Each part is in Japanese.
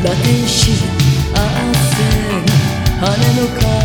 天使汗が羽の皮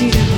you.